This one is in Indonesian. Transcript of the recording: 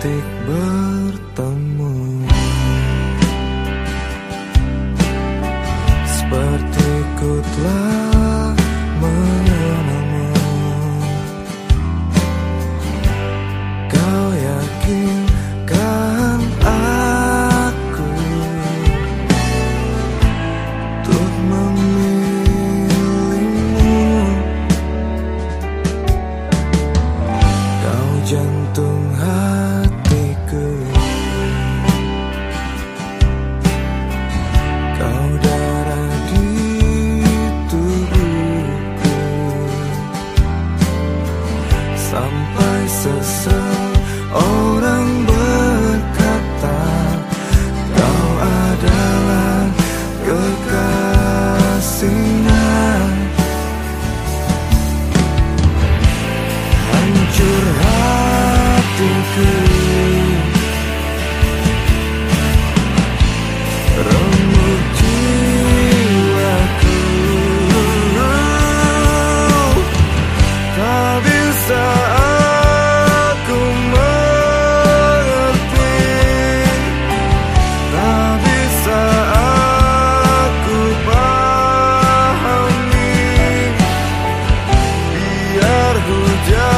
detik bertemu Sampai seseorang berkata Kau adalah kekasihnya. Hancur hatiku who does.